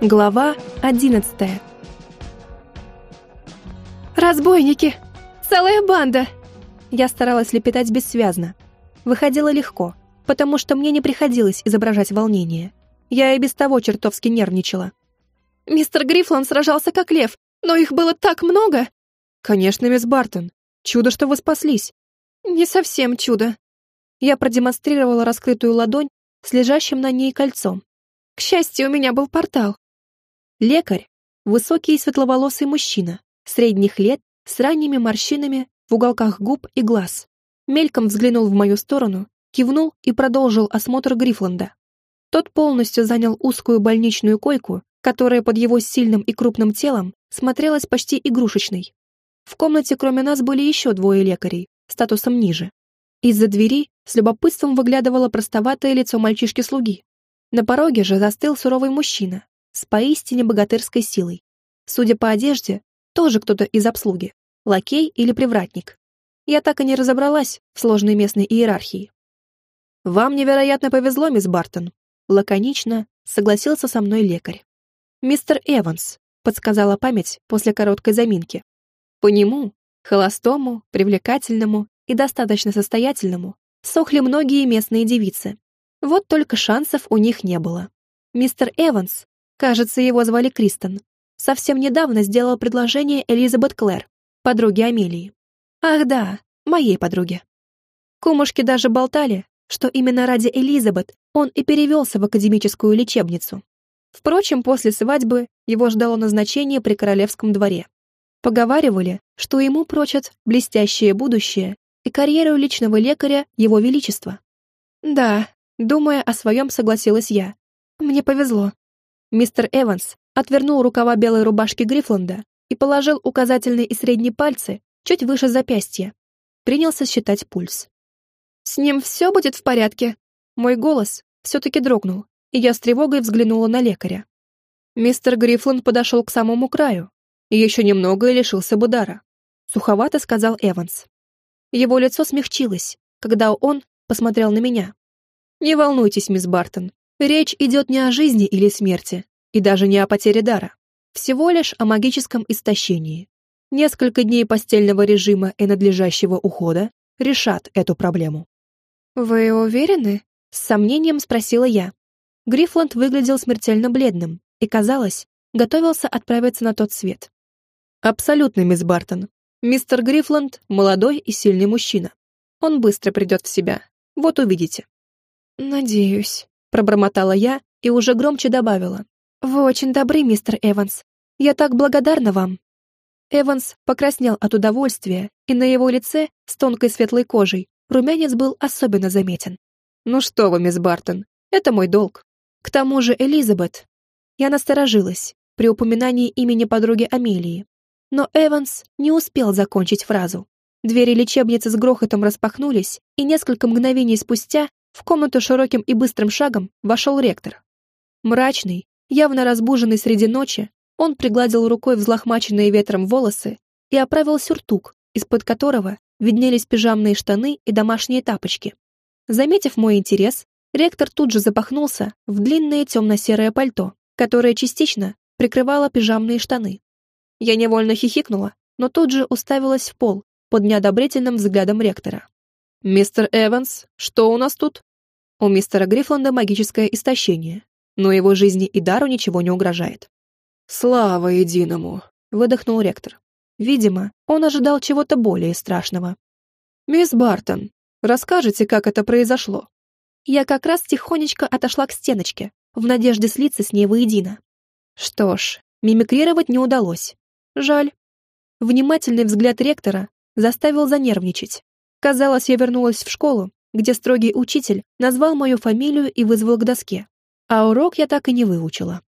Глава одиннадцатая. «Разбойники! Целая банда!» Я старалась лепетать бессвязно. Выходило легко, потому что мне не приходилось изображать волнение. Я и без того чертовски нервничала. «Мистер Грифлан сражался как лев, но их было так много!» «Конечно, мисс Бартон. Чудо, что вы спаслись!» «Не совсем чудо!» Я продемонстрировала раскрытую ладонь с лежащим на ней кольцом. К счастью, у меня был портал. Лекарь — высокий и светловолосый мужчина, средних лет, с ранними морщинами в уголках губ и глаз. Мельком взглянул в мою сторону, кивнул и продолжил осмотр Грифланда. Тот полностью занял узкую больничную койку, которая под его сильным и крупным телом смотрелась почти игрушечной. В комнате кроме нас были еще двое лекарей, статусом ниже. Из-за двери с любопытством выглядывало простоватое лицо мальчишки-слуги. На пороге же застыл суровый мужчина, с поистине богатырской силой. Судя по одежде, тоже кто-то из обслуги, лакей или привратник. Я так и не разобралась в сложной местной иерархии. «Вам невероятно повезло, мисс Бартон», — лаконично согласился со мной лекарь. «Мистер Эванс», — подсказала память после короткой заминки. По нему, холостому, привлекательному и достаточно состоятельному, сохли многие местные девицы. Вот только шансов у них не было. Мистер Эванс Кажется, его звали Кристен. Совсем недавно сделал предложение Элизабет Клэр, подруге Амелии. Ах да, моей подруге. Кумушки даже болтали, что именно ради Элизабет он и перевелся в академическую лечебницу. Впрочем, после свадьбы его ждало назначение при королевском дворе. Поговаривали, что ему прочат блестящее будущее и карьеру личного лекаря Его Величества. Да, думая о своем, согласилась я. Мне повезло. Мистер Эванс отвернул рукава белой рубашки Грифланда и положил указательный и средний пальцы чуть выше запястья. Принялся считать пульс. «С ним все будет в порядке?» Мой голос все-таки дрогнул, и я с тревогой взглянула на лекаря. Мистер Грифланд подошел к самому краю, и еще немного лишился бы дара. Суховато сказал Эванс. Его лицо смягчилось, когда он посмотрел на меня. «Не волнуйтесь, мисс Бартон, Речь идет не о жизни или смерти, и даже не о потере дара. Всего лишь о магическом истощении. Несколько дней постельного режима и надлежащего ухода решат эту проблему. «Вы уверены?» — с сомнением спросила я. Грифланд выглядел смертельно бледным и, казалось, готовился отправиться на тот свет. «Абсолютно, мисс Бартон. Мистер Грифланд — молодой и сильный мужчина. Он быстро придет в себя. Вот увидите». «Надеюсь», Пробормотала я и уже громче добавила. «Вы очень добры, мистер Эванс. Я так благодарна вам». Эванс покраснел от удовольствия, и на его лице, с тонкой светлой кожей, румянец был особенно заметен. «Ну что вы, мисс Бартон, это мой долг. К тому же Элизабет...» Я насторожилась при упоминании имени подруги Амелии. Но Эванс не успел закончить фразу. Двери лечебницы с грохотом распахнулись, и несколько мгновений спустя в комнату широким и быстрым шагом вошел ректор. Мрачный, явно разбуженный среди ночи, он пригладил рукой взлохмаченные ветром волосы и оправил сюртук, из-под которого виднелись пижамные штаны и домашние тапочки. Заметив мой интерес, ректор тут же запахнулся в длинное темно-серое пальто, которое частично прикрывало пижамные штаны. Я невольно хихикнула, но тут же уставилась в пол под неодобрительным взглядом ректора. «Мистер Эванс, что у нас тут?» У мистера Грифланда магическое истощение, но его жизни и дару ничего не угрожает. «Слава единому!» — выдохнул ректор. Видимо, он ожидал чего-то более страшного. «Мисс Бартон, расскажите, как это произошло?» Я как раз тихонечко отошла к стеночке, в надежде слиться с ней воедино. Что ж, мимикрировать не удалось. Жаль. Внимательный взгляд ректора заставил занервничать. Казалось, я вернулась в школу, где строгий учитель назвал мою фамилию и вызвал к доске. А урок я так и не выучила.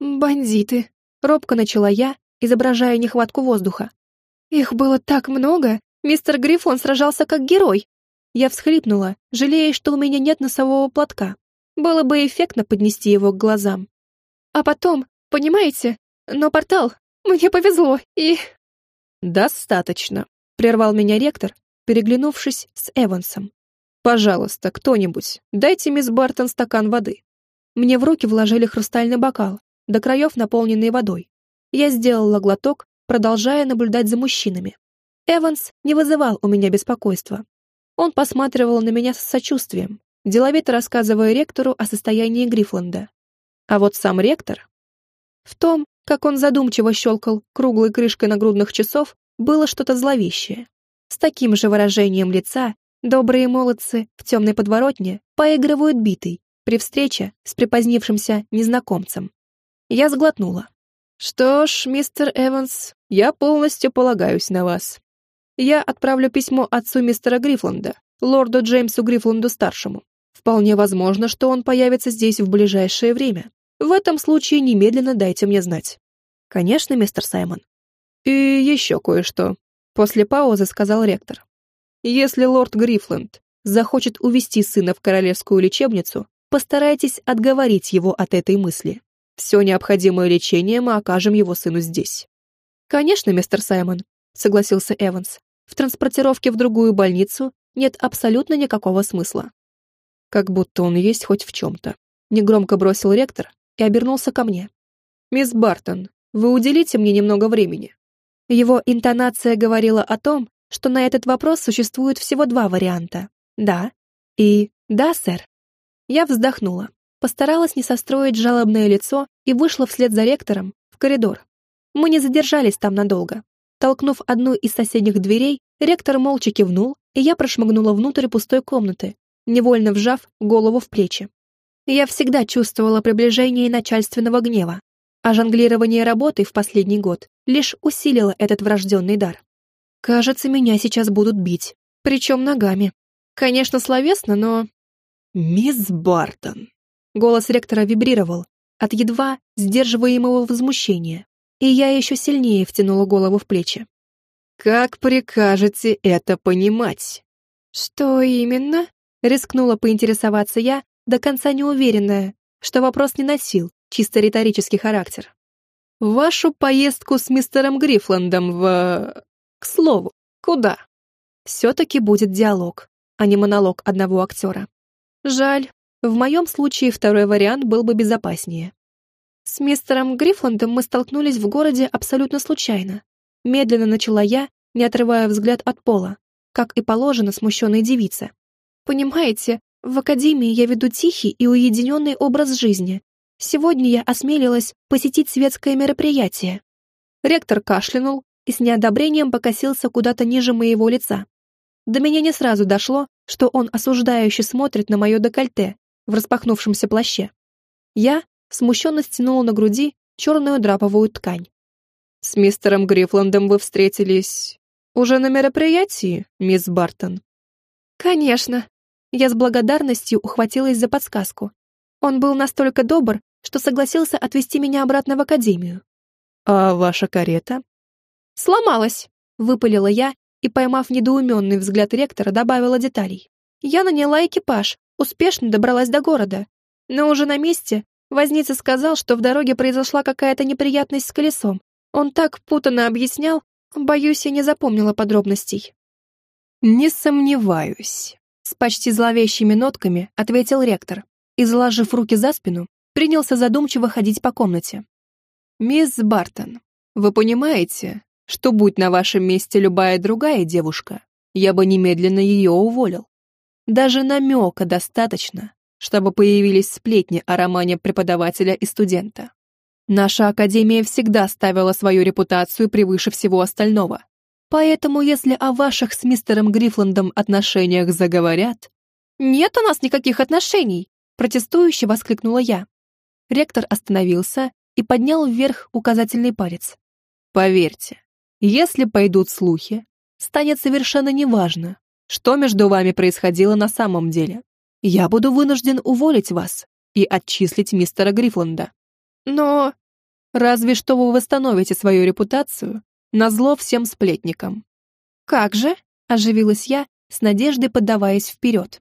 «Бандиты», — робко начала я, изображая нехватку воздуха. «Их было так много! Мистер Грифон сражался как герой!» Я всхлипнула, жалея, что у меня нет носового платка. Было бы эффектно поднести его к глазам. А потом, понимаете, но портал, мне повезло, и... «Достаточно», — прервал меня ректор, переглянувшись с Эвансом. «Пожалуйста, кто-нибудь, дайте мисс Бартон стакан воды». Мне в руки вложили хрустальный бокал, до краев наполненный водой. Я сделала глоток, продолжая наблюдать за мужчинами. Эванс не вызывал у меня беспокойства. Он посматривал на меня с сочувствием, деловито рассказывая ректору о состоянии Грифланда. А вот сам ректор... В том, как он задумчиво щелкал круглой крышкой нагрудных часов, было что-то зловещее. С таким же выражением лица добрые молодцы в темной подворотне поигрывают битой при встрече с припозднившимся незнакомцем. Я сглотнула. «Что ж, мистер Эванс, я полностью полагаюсь на вас. Я отправлю письмо отцу мистера Грифланда, лорду Джеймсу Грифланду-старшему. Вполне возможно, что он появится здесь в ближайшее время. В этом случае немедленно дайте мне знать». «Конечно, мистер Саймон». «И еще кое-что», — после паузы сказал ректор. «Если лорд Грифланд захочет увести сына в королевскую лечебницу, постарайтесь отговорить его от этой мысли. Все необходимое лечение мы окажем его сыну здесь». «Конечно, мистер Саймон», — согласился Эванс. «В транспортировке в другую больницу нет абсолютно никакого смысла». Как будто он есть хоть в чем-то. Негромко бросил ректор и обернулся ко мне. «Мисс Бартон, вы уделите мне немного времени?» Его интонация говорила о том, что на этот вопрос существует всего два варианта «да» и «да, сэр». Я вздохнула, постаралась не состроить жалобное лицо и вышла вслед за ректором в коридор. Мы не задержались там надолго. Толкнув одну из соседних дверей, ректор молча кивнул, и я прошмыгнула внутрь пустой комнаты, невольно вжав голову в плечи. Я всегда чувствовала приближение начальственного гнева, а жонглирование работой в последний год лишь усилило этот врожденный дар. Кажется, меня сейчас будут бить, причем ногами. Конечно, словесно, но «Мисс Бартон!» Голос ректора вибрировал от едва сдерживаемого возмущения, и я еще сильнее втянула голову в плечи. «Как прикажете это понимать?» «Что именно?» — рискнула поинтересоваться я, до конца неуверенная, что вопрос не носил чисто риторический характер. «Вашу поездку с мистером Грифландом в... К слову, куда?» Все-таки будет диалог, а не монолог одного актера. Жаль, в моем случае второй вариант был бы безопаснее. С мистером Грифландом мы столкнулись в городе абсолютно случайно. Медленно начала я, не отрывая взгляд от пола, как и положено смущенной девице. Понимаете, в академии я веду тихий и уединенный образ жизни. Сегодня я осмелилась посетить светское мероприятие. Ректор кашлянул и с неодобрением покосился куда-то ниже моего лица. До меня не сразу дошло, что он осуждающе смотрит на мое декольте в распахнувшемся плаще. Я смущенно стянула на груди черную драповую ткань. «С мистером Грифландом вы встретились уже на мероприятии, мисс Бартон?» «Конечно». Я с благодарностью ухватилась за подсказку. Он был настолько добр, что согласился отвезти меня обратно в академию. «А ваша карета?» «Сломалась», — выпалила я и, поймав недоуменный взгляд ректора, добавила деталей. Я наняла экипаж, успешно добралась до города. Но уже на месте возница сказал, что в дороге произошла какая-то неприятность с колесом. Он так путанно объяснял, боюсь, я не запомнила подробностей. «Не сомневаюсь», — с почти зловещими нотками ответил ректор и, заложив руки за спину, принялся задумчиво ходить по комнате. «Мисс Бартон, вы понимаете, что будь на вашем месте любая другая девушка, я бы немедленно ее уволил. Даже намека достаточно, чтобы появились сплетни о романе преподавателя и студента. Наша академия всегда ставила свою репутацию превыше всего остального. Поэтому, если о ваших с мистером Грифландом отношениях заговорят... «Нет у нас никаких отношений!» протестующе воскликнула я. Ректор остановился и поднял вверх указательный палец. «Поверьте, если пойдут слухи, станет совершенно неважно, что между вами происходило на самом деле. Я буду вынужден уволить вас и отчислить мистера Грифланда. Но разве что вы восстановите свою репутацию на зло всем сплетникам. Как же? Оживилась я, с надеждой поддаваясь вперед.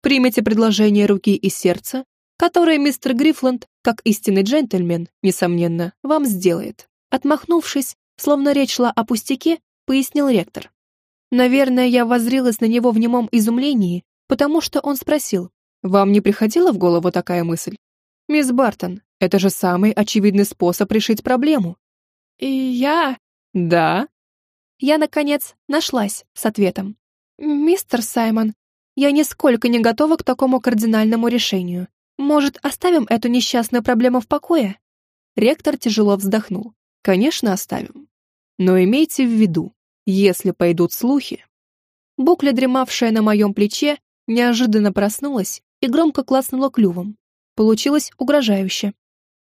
Примите предложение руки и сердца, которое мистер Грифланд, как истинный джентльмен, несомненно, вам сделает. Отмахнувшись, Словно речь шла о пустяке, пояснил ректор. Наверное, я воззрилась на него в немом изумлении, потому что он спросил, «Вам не приходила в голову такая мысль?» «Мисс Бартон, Это же самый очевидный способ решить проблему. И я... Да? Я, наконец, нашлась с ответом. «Мистер Саймон, я нисколько не готова к такому кардинальному решению. Может, оставим эту несчастную проблему в покое?» Ректор тяжело вздохнул. «Конечно, оставим. Но имейте в виду, если пойдут слухи...» Букля, дремавшая на моем плече, неожиданно проснулась и громко клацнула клювом. Получилось угрожающе.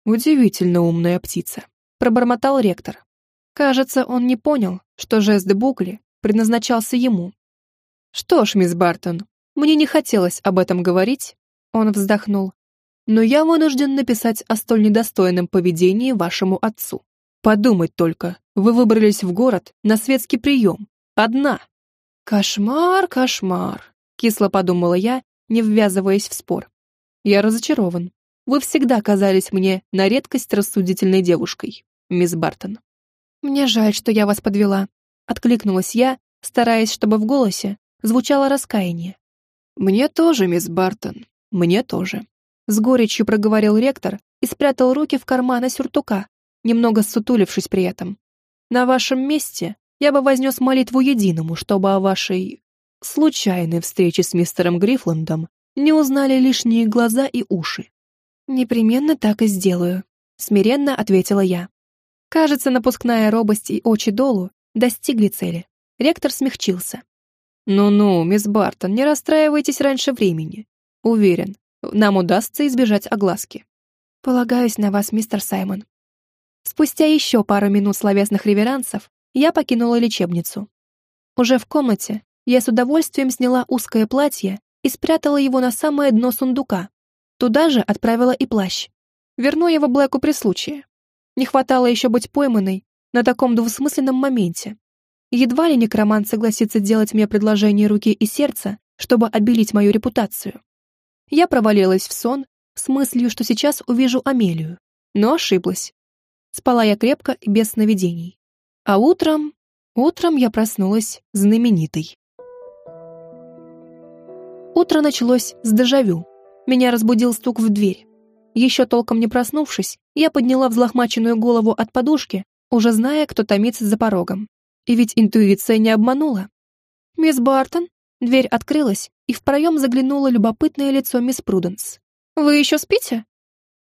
«Удивительно умная птица», — пробормотал ректор. Кажется, он не понял, что жест Букли предназначался ему. «Что ж, мисс Бартон, мне не хотелось об этом говорить», — он вздохнул. «Но я вынужден написать о столь недостойном поведении вашему отцу. Подумать только, вы выбрались в город на светский прием. Одна». «Кошмар, кошмар», — кисло подумала я, не ввязываясь в спор. «Я разочарован. Вы всегда казались мне на редкость рассудительной девушкой, мисс Бартон». «Мне жаль, что я вас подвела», — откликнулась я, стараясь, чтобы в голосе звучало раскаяние. «Мне тоже, мисс Бартон, мне тоже», — с горечью проговорил ректор и спрятал руки в карманы сюртука, немного сутулившись при этом. «На вашем месте я бы вознес молитву единому, чтобы о вашей случайной встрече с мистером Грифландом не узнали лишние глаза и уши». «Непременно так и сделаю», — смиренно ответила я. Кажется, напускная робость и очи долу достигли цели. Ректор смягчился. «Ну-ну, мисс Бартон, не расстраивайтесь раньше времени. Уверен, нам удастся избежать огласки». «Полагаюсь на вас, мистер Саймон». Спустя еще пару минут словесных реверансов я покинула лечебницу. Уже в комнате я с удовольствием сняла узкое платье и спрятала его на самое дно сундука. Туда же отправила и плащ. Верну его Блэку при случае. Не хватало еще быть пойманной на таком двусмысленном моменте. Едва ли некромант согласится делать мне предложение руки и сердца, чтобы обелить мою репутацию. Я провалилась в сон с мыслью, что сейчас увижу Амелию, но ошиблась. Спала я крепко и без сновидений. А утром... Утром я проснулась знаменитой. Утро началось с дежавю. Меня разбудил стук в дверь. Еще толком не проснувшись, я подняла взлохмаченную голову от подушки, уже зная, кто томится за порогом. И ведь интуиция не обманула. «Мисс Бартон?» Дверь открылась, и в проем заглянуло любопытное лицо мисс Пруденс. «Вы еще спите?»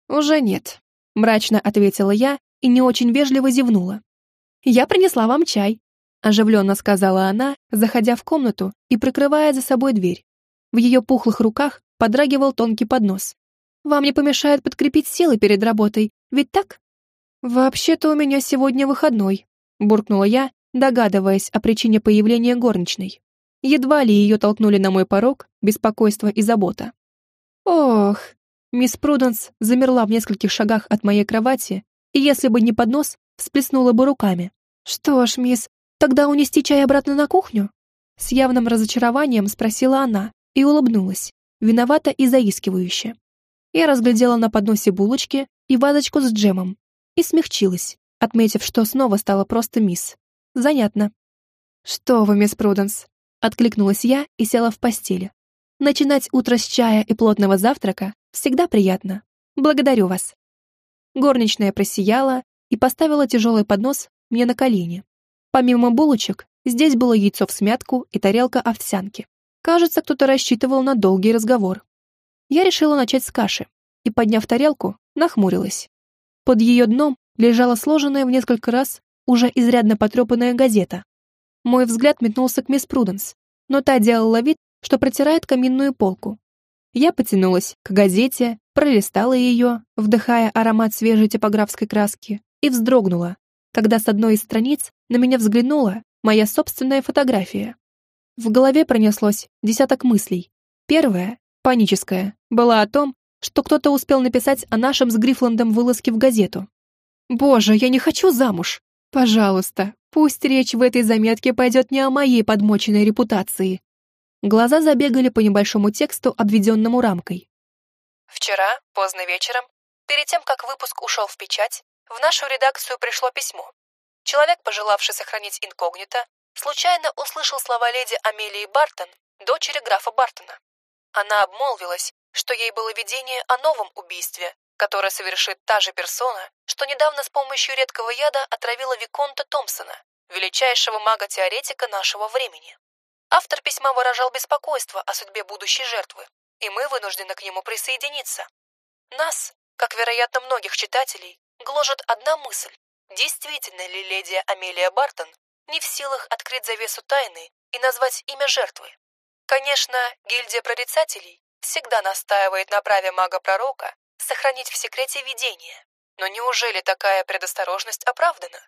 «Уже нет», — мрачно ответила я и не очень вежливо зевнула. «Я принесла вам чай», — оживленно сказала она, заходя в комнату и прикрывая за собой дверь. В ее пухлых руках подрагивал тонкий поднос. Вам не помешает подкрепить силы перед работой, ведь так?» «Вообще-то у меня сегодня выходной», — буркнула я, догадываясь о причине появления горничной. Едва ли ее толкнули на мой порог беспокойство и забота. «Ох!» Мисс Пруденс замерла в нескольких шагах от моей кровати, и если бы не поднос, всплеснула бы руками. «Что ж, мисс, тогда унести чай обратно на кухню?» С явным разочарованием спросила она и улыбнулась, виновата и заискивающе. Я разглядела на подносе булочки и вазочку с джемом и смягчилась, отметив, что снова стала просто мисс. Занятно. «Что вы, мисс Пруденс?» Откликнулась я и села в постели. «Начинать утро с чая и плотного завтрака всегда приятно. Благодарю вас». Горничная просияла и поставила тяжелый поднос мне на колени. Помимо булочек, здесь было яйцо в смятку и тарелка овсянки. Кажется, кто-то рассчитывал на долгий разговор. Я решила начать с каши и, подняв тарелку, нахмурилась. Под ее дном лежала сложенная в несколько раз уже изрядно потрепанная газета. Мой взгляд метнулся к мисс Пруденс, но та делала вид, что протирает каминную полку. Я потянулась к газете, пролистала ее, вдыхая аромат свежей типографской краски, и вздрогнула, когда с одной из страниц на меня взглянула моя собственная фотография. В голове пронеслось десяток мыслей. Первая паническая, была о том, что кто-то успел написать о нашем с Грифландом вылазке в газету. «Боже, я не хочу замуж! Пожалуйста, пусть речь в этой заметке пойдет не о моей подмоченной репутации». Глаза забегали по небольшому тексту, обведенному рамкой. Вчера, поздно вечером, перед тем, как выпуск ушел в печать, в нашу редакцию пришло письмо. Человек, пожелавший сохранить инкогнито, случайно услышал слова леди Амелии Бартон, дочери графа Бартона. Она обмолвилась, что ей было видение о новом убийстве, который совершит та же персона, что недавно с помощью редкого яда отравила Виконта Томпсона, величайшего мага-теоретика нашего времени. Автор письма выражал беспокойство о судьбе будущей жертвы, и мы вынуждены к нему присоединиться. Нас, как, вероятно, многих читателей, гложет одна мысль. Действительно ли леди Амелия Бартон не в силах открыть завесу тайны и назвать имя жертвы? Конечно, гильдия прорицателей всегда настаивает на праве мага-пророка сохранить в секрете видение. Но неужели такая предосторожность оправдана?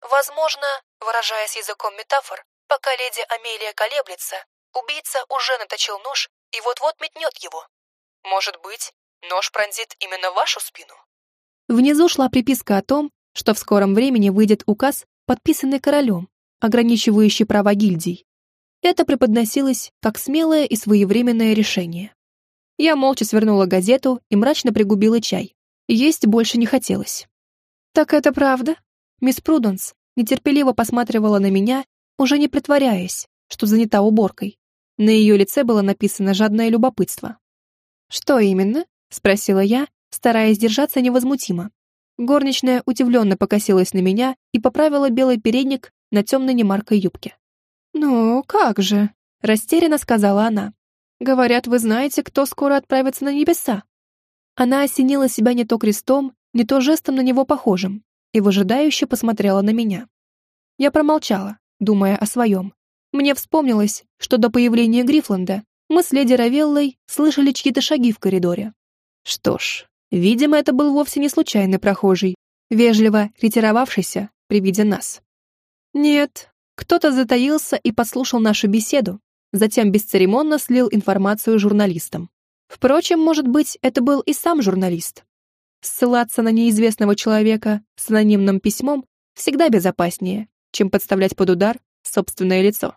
Возможно, выражаясь языком метафор, пока леди Амелия колеблется, убийца уже наточил нож и вот-вот метнет его. Может быть, нож пронзит именно вашу спину? Внизу шла приписка о том, что в скором времени выйдет указ, подписанный королем, ограничивающий права гильдий. Это преподносилось как смелое и своевременное решение. Я молча свернула газету и мрачно пригубила чай. Есть больше не хотелось. «Так это правда?» Мисс Пруденс нетерпеливо посматривала на меня, уже не притворяясь, что занята уборкой. На ее лице было написано жадное любопытство. «Что именно?» — спросила я, стараясь держаться невозмутимо. Горничная удивленно покосилась на меня и поправила белый передник на темной немаркой юбке. «Ну, как же?» — растерянно сказала она. Говорят, вы знаете, кто скоро отправится на небеса. Она осенила себя не то крестом, не то жестом на него похожим, и выжидающе посмотрела на меня. Я промолчала, думая о своем. Мне вспомнилось, что до появления Грифланда мы с леди Равеллой слышали чьи-то шаги в коридоре. Что ж, видимо, это был вовсе не случайный прохожий, вежливо ретировавшийся при виде нас. Нет, кто-то затаился и подслушал нашу беседу, затем бесцеремонно слил информацию журналистам. Впрочем, может быть, это был и сам журналист. Ссылаться на неизвестного человека с анонимным письмом всегда безопаснее, чем подставлять под удар собственное лицо.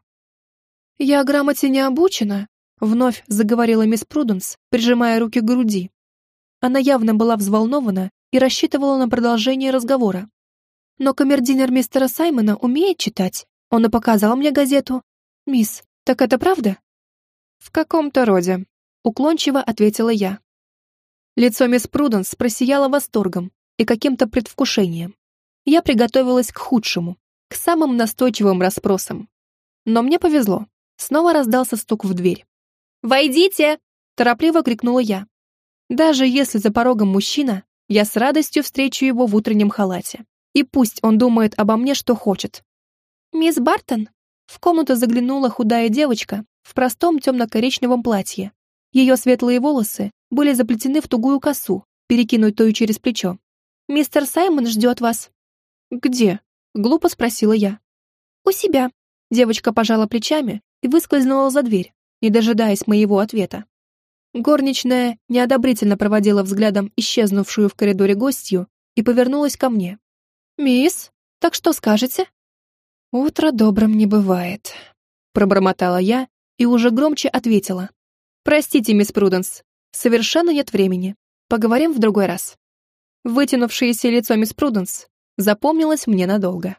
«Я грамоте не обучена», — вновь заговорила мисс Пруденс, прижимая руки к груди. Она явно была взволнована и рассчитывала на продолжение разговора. «Но камердинер мистера Саймона умеет читать. Он и показал мне газету. Мисс, «Так это правда?» «В каком-то роде», — уклончиво ответила я. Лицо мисс Пруденс просияло восторгом и каким-то предвкушением. Я приготовилась к худшему, к самым настойчивым расспросам. Но мне повезло. Снова раздался стук в дверь. «Войдите!» — торопливо крикнула я. Даже если за порогом мужчина, я с радостью встречу его в утреннем халате. И пусть он думает обо мне, что хочет. «Мисс Бартон?» В комнату заглянула худая девочка в простом темно-коричневом платье. Ее светлые волосы были заплетены в тугую косу, перекинутую через плечо. «Мистер Саймон ждет вас». «Где?» — глупо спросила я. «У себя». Девочка пожала плечами и выскользнула за дверь, не дожидаясь моего ответа. Горничная неодобрительно проводила взглядом исчезнувшую в коридоре гостью и повернулась ко мне. «Мисс, так что скажете?» «Утро добрым не бывает», — пробормотала я и уже громче ответила. «Простите, мисс Пруденс, совершенно нет времени. Поговорим в другой раз». Вытянувшееся лицо мисс Пруденс запомнилось мне надолго.